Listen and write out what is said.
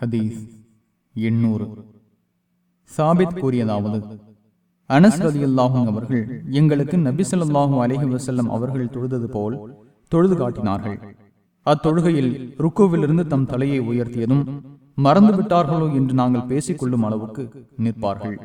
ஹதீஸ் எண்ணூறு. சாபித் கூறியதாவது அனஸ் ரலியல்லாஹும் அவர்கள் எங்களுக்கு நபி ஸல்லல்லாஹு அலைஹி அவர்கள் தொழுதது போல் தொழுது காட்டினார்கள். அத்தொழுகையில் ருக்குவிலிருந்து தம் தலையை உயர்த்தியதும் மறந்து விட்டார்களோ என்று நாங்கள் பேசிக்கொள்ளும் அளவுக்கு நிற்பார்கள்.